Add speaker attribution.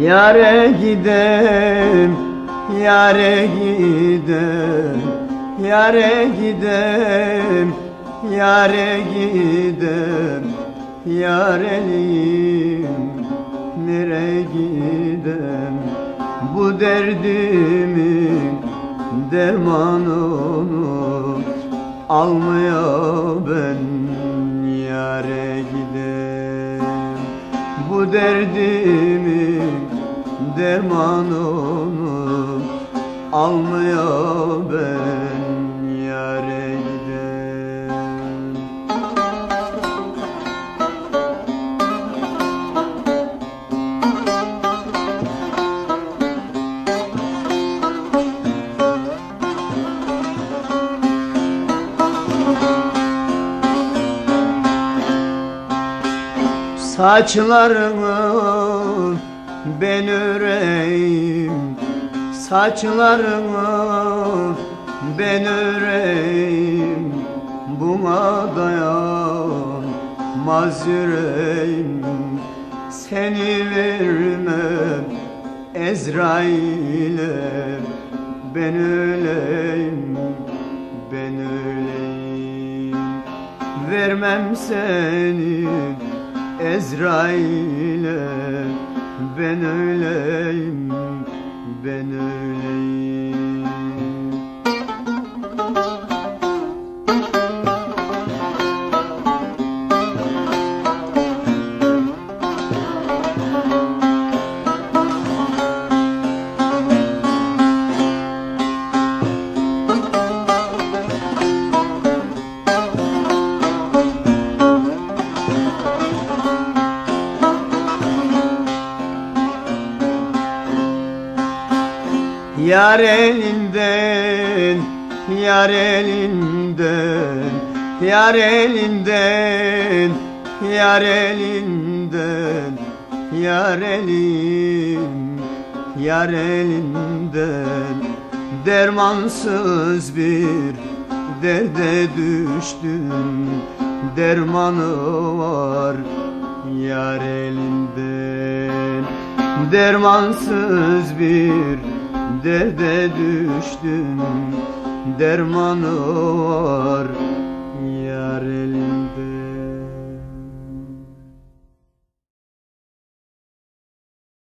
Speaker 1: Yare gidem, yare gidem, yare gidem, yare gidem, yarelim nereye gidem? Bu derdimin dermanını almaya ben yare gidem. Bu derdimin dermanını almaya ben Saçlarını ben öreyim. Saçlarını ben öreyim. Buna dayanmaz yüreğim. Seni vermem Ezrail'e. Ben öleyim, ben öleyim. Vermem seni Ezrail'e Ben öleyim, ben öleyim Yar elinden, yar elinden, yar elinden, yar elinden, yar elim, yar elinden. Dermansız bir derde düştüm Dermanı var yar elinden. Dermansız bir derde düştüm Dermanı var yar elinden